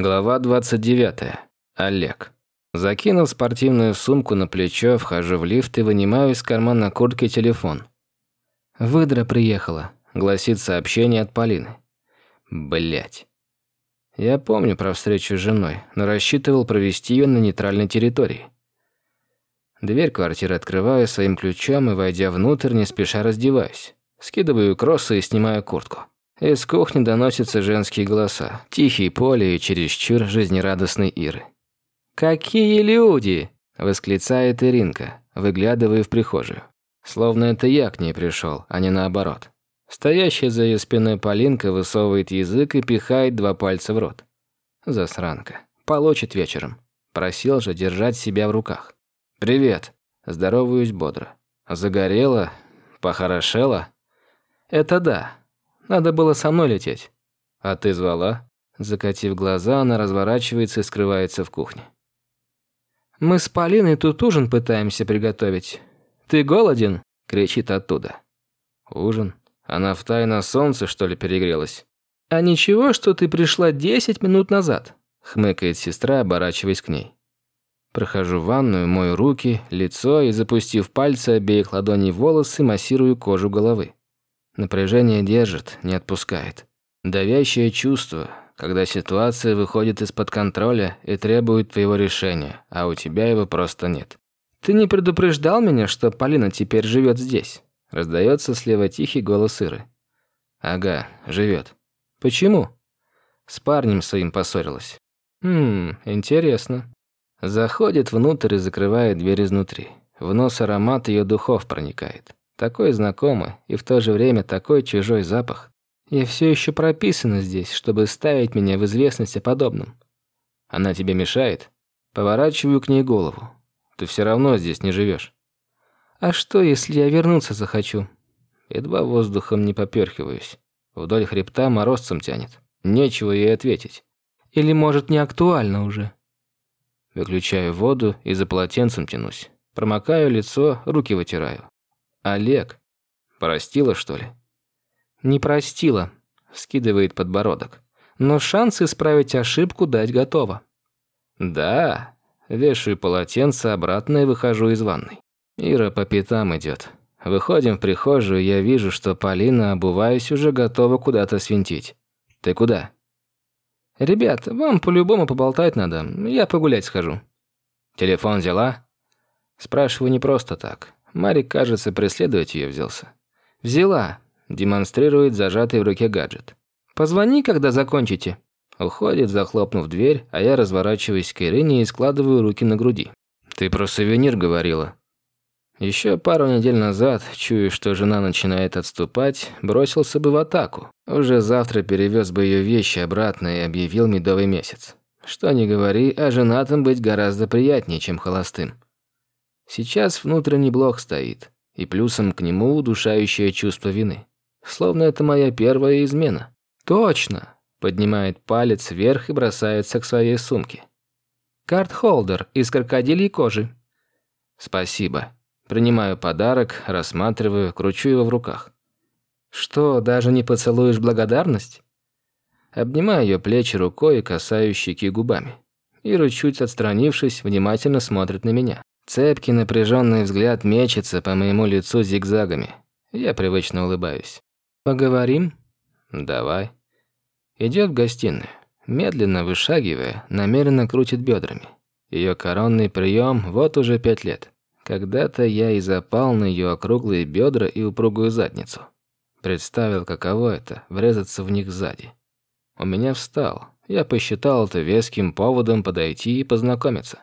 Глава 29. Олег. Закинув спортивную сумку на плечо, вхожу в лифт и вынимаю из кармана куртки телефон. «Выдра приехала», – гласит сообщение от Полины. Блять. Я помню про встречу с женой, но рассчитывал провести ее на нейтральной территории. Дверь квартиры открываю своим ключом и, войдя внутрь, не спеша раздеваюсь. Скидываю кроссы и снимаю куртку. Из кухни доносятся женские голоса, тихие поле и чересчур жизнерадостной Иры. «Какие люди!» – восклицает Иринка, выглядывая в прихожую. Словно это я к ней пришел, а не наоборот. Стоящая за ее спиной Полинка высовывает язык и пихает два пальца в рот. Засранка. Получит вечером. Просил же держать себя в руках. «Привет!» Здороваюсь бодро. «Загорела? Похорошела?» «Это да. Надо было со мной лететь. А ты звала? Закатив глаза, она разворачивается и скрывается в кухне. Мы с Полиной тут ужин пытаемся приготовить. Ты голоден? кричит оттуда. Ужин? Она в тайно солнце, что ли, перегрелась? А ничего, что ты пришла десять минут назад, хмыкает сестра, оборачиваясь к ней. Прохожу в ванную, мою руки, лицо и, запустив пальцы обеих ладоней в волосы, массирую кожу головы. Напряжение держит, не отпускает. Давящее чувство, когда ситуация выходит из-под контроля и требует твоего решения, а у тебя его просто нет. «Ты не предупреждал меня, что Полина теперь живет здесь?» Раздается слева тихий голос Иры. «Ага, живет. Почему?» С парнем своим поссорилась. «Хм, интересно». Заходит внутрь и закрывает дверь изнутри. В нос аромат ее духов проникает. Такой знакомый и в то же время такой чужой запах. Я все еще прописана здесь, чтобы ставить меня в известность о подобном. Она тебе мешает? Поворачиваю к ней голову. Ты все равно здесь не живешь. А что, если я вернуться захочу? Едва воздухом не поперхиваюсь. Вдоль хребта морозцем тянет. Нечего ей ответить. Или, может, не актуально уже? Выключаю воду и за полотенцем тянусь. Промокаю лицо, руки вытираю. Олег. Простила, что ли? Не простила, скидывает подбородок. Но шанс исправить ошибку дать готова. Да, вешаю полотенце обратно и выхожу из ванной. Ира по пятам идет. Выходим в прихожую, я вижу, что Полина, обуваясь, уже готова куда-то свинтить. Ты куда? Ребят, вам по-любому поболтать надо. Я погулять схожу. Телефон взяла? Спрашиваю не просто так. Марик, кажется, преследовать ее взялся. «Взяла», – демонстрирует зажатый в руке гаджет. «Позвони, когда закончите». Уходит, захлопнув дверь, а я разворачиваюсь к Ирине и складываю руки на груди. «Ты про сувенир говорила». Еще пару недель назад, чуя, что жена начинает отступать, бросился бы в атаку. Уже завтра перевез бы ее вещи обратно и объявил медовый месяц. Что ни говори, а женатым быть гораздо приятнее, чем холостым. Сейчас внутренний блок стоит, и плюсом к нему удушающее чувство вины. Словно это моя первая измена. Точно! Поднимает палец вверх и бросается к своей сумке. Карт-холдер из крокодильей кожи. Спасибо. Принимаю подарок, рассматриваю, кручу его в руках. Что, даже не поцелуешь благодарность? Обнимаю ее плечи рукой и касаюсь щеки губами. Ира, чуть отстранившись, внимательно смотрит на меня. Цепкий напряженный взгляд мечется по моему лицу зигзагами. Я привычно улыбаюсь. «Поговорим?» «Давай». Идет в гостиную. Медленно вышагивая, намеренно крутит бедрами. Ее коронный прием вот уже пять лет. Когда-то я и запал на ее округлые бедра и упругую задницу. Представил, каково это – врезаться в них сзади. У меня встал. Я посчитал это веским поводом подойти и познакомиться.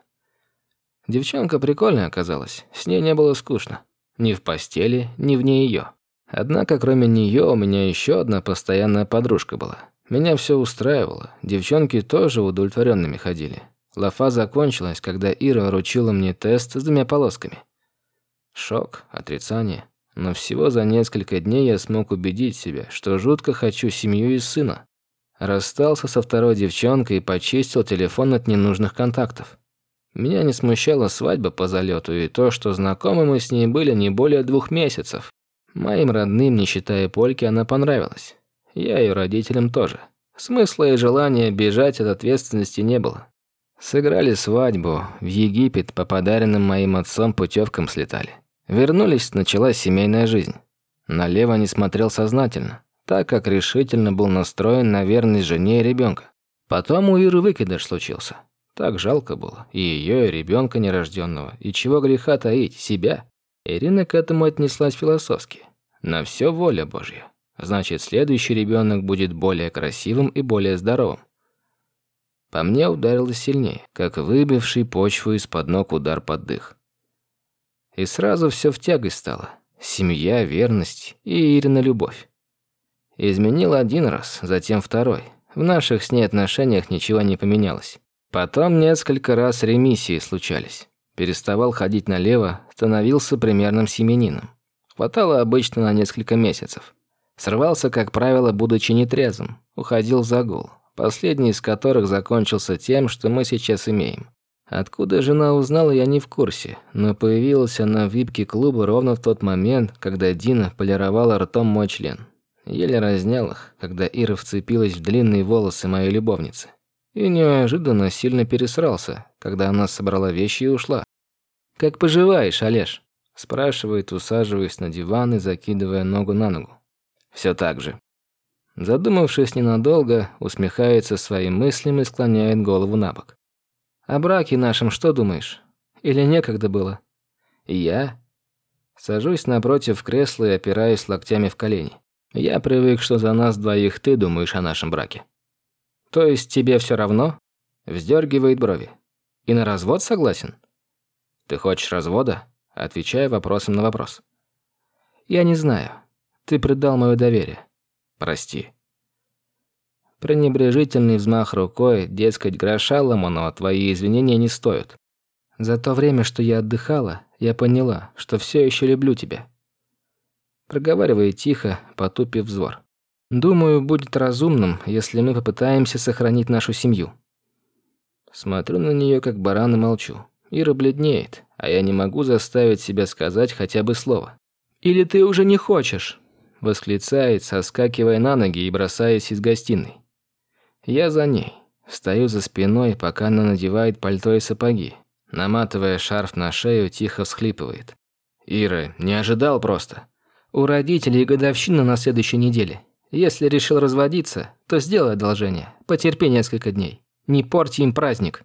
Девчонка прикольная оказалась, с ней не было скучно. Ни в постели, ни вне ее. Однако, кроме нее, у меня еще одна постоянная подружка была. Меня все устраивало, девчонки тоже удовлетворенными ходили. Лафа закончилась, когда Ира вручила мне тест с двумя полосками. Шок, отрицание. Но всего за несколько дней я смог убедить себя, что жутко хочу семью и сына. Расстался со второй девчонкой и почистил телефон от ненужных контактов. Меня не смущала свадьба по залету и то, что знакомы мы с ней были не более двух месяцев. Моим родным, не считая Польки, она понравилась. Я ее родителям тоже. Смысла и желания бежать от ответственности не было. Сыграли свадьбу, в Египет по подаренным моим отцом путевкам слетали. Вернулись, началась семейная жизнь. Налево не смотрел сознательно, так как решительно был настроен на верность жене и ребенка. Потом у Иры выкидыш случился. Так жалко было. И ее, и ребенка нерожденного. И чего греха таить, себя. Ирина к этому отнеслась философски. На все воля Божья. Значит, следующий ребенок будет более красивым и более здоровым. По мне ударило сильнее, как выбивший почву из-под ног удар под дых. И сразу все в тягость стало. Семья, верность и Ирина любовь. Изменил один раз, затем второй. В наших с ней отношениях ничего не поменялось. Потом несколько раз ремиссии случались. Переставал ходить налево, становился примерным семенином. Хватало обычно на несколько месяцев. Срывался, как правило, будучи нетрезвым. Уходил в загул. Последний из которых закончился тем, что мы сейчас имеем. Откуда жена узнала, я не в курсе, но появилась она в випке клуба ровно в тот момент, когда Дина полировала ртом мой член. Еле разнял их, когда Ира вцепилась в длинные волосы моей любовницы. И неожиданно сильно пересрался, когда она собрала вещи и ушла. «Как поживаешь, Олеж?» спрашивает, усаживаясь на диван и закидывая ногу на ногу. Все так же. Задумавшись ненадолго, усмехается своим мыслям и склоняет голову на бок. О браке нашем что думаешь? Или некогда было? Я? Сажусь напротив кресла и опираюсь локтями в колени. Я привык, что за нас двоих ты думаешь о нашем браке. То есть тебе все равно? Вздергивает брови. И на развод согласен? Ты хочешь развода? Отвечаю вопросом на вопрос. Я не знаю. Ты предал мое доверие. Прости. Пренебрежительный взмах рукой, дескать, гроша ломаного твои извинения не стоят. За то время, что я отдыхала, я поняла, что все еще люблю тебя. Проговаривая тихо, потупив взор. Думаю, будет разумным, если мы попытаемся сохранить нашу семью. Смотрю на нее как баран и молчу. Ира бледнеет, а я не могу заставить себя сказать хотя бы слово. «Или ты уже не хочешь?» Восклицает, соскакивая на ноги и бросаясь из гостиной. Я за ней. Стою за спиной, пока она надевает пальто и сапоги. Наматывая шарф на шею, тихо всхлипывает. «Ира, не ожидал просто». «У родителей годовщина на следующей неделе. Если решил разводиться, то сделай одолжение. Потерпи несколько дней. Не порти им праздник».